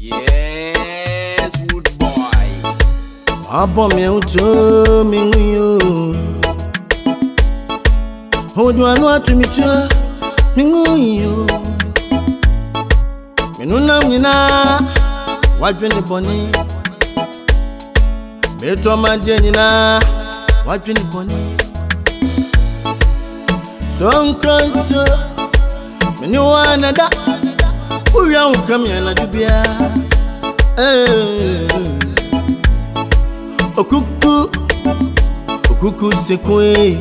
Yes, wood boy. Abọ́ mi ò tó mi wí o. Ojú àánú àtúmí tó mi wí o. Mìnú náà nyinaa wájú ní bọ̀ní. Mètò ọmọdé nyinaa wájú ní bọ̀ní. Sọ́nkúrọ́nsọ́, mi ni wọ́n á nà dá. Wúyà ń kà mí ẹ̀ nàdú bíyà. Okuku, okuku sekwe.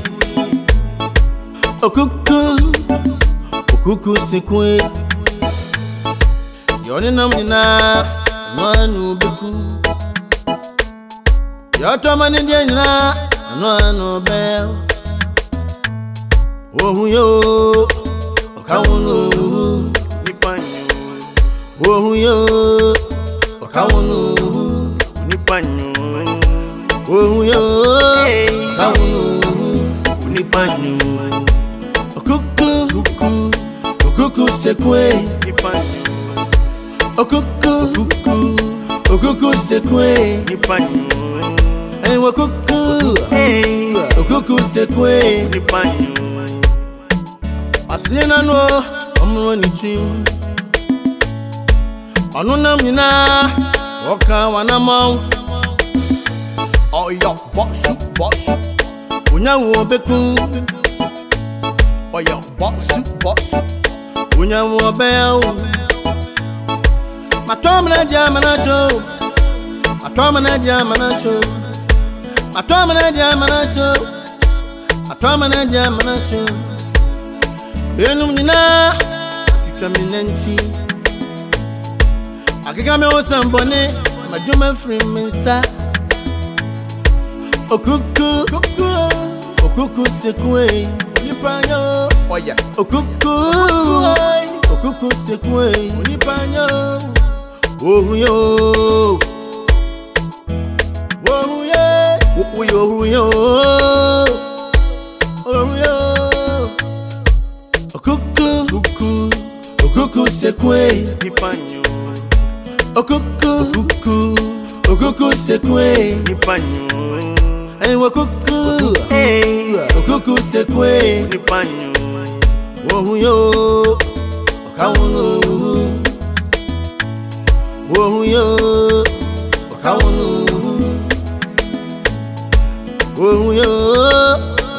Okuku, okuku s e k w i Yoni nam nina nwanu beku. Yato mani dia nina n w a n who bel. Ohu yo, okawunu. Ohu yo. ọ̀káwọnú. onípàyàn. òun yóò ọ̀káwọnú. onípàyàn. òkúkú kúkú òkúkú sekúé. onípàyàn. òkúkú kúkú òkúkú sekúé. onípàyàn. ẹ̀yin wọ kúkú òkúkú sekúé. onípàyàn. àsìlẹ̀ nánú ọmọ wọn ni ɔno nam nyinaa ɔka wanamaw ɔyɛ bɔsu bɔsu onya wo bɛku ɔyɛ bɔsu bɔsu onya wo bɛyawo matɔmina di amana so matɔmina di amana so matɔmina di amana so matɔmina di amana so enum nyinaa atutwa mi nanti akeka me wo sɛ mbɔne madwuma firi me nsa okuku okuku sekue onipa nyɛ ɔyɛ okuku okuku sekue onipa nyɛ ohu yɛ o ohu yɛ ohu yɛ ohu yɛ o ohu yɛ okuku okuku sekue onipa nyɛ eh Okuku, okuku, okuku sekwe. Nipanyo. Hey, okuku, hey, Oh yo, Nipanyo. Wohuyo, okawunu. Wohuyo, Oh Wohuyo,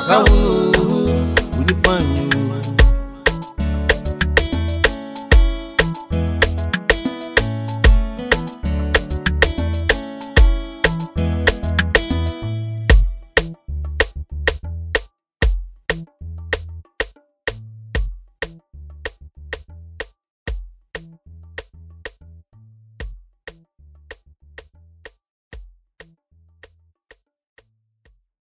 okawunu. Nipanyo.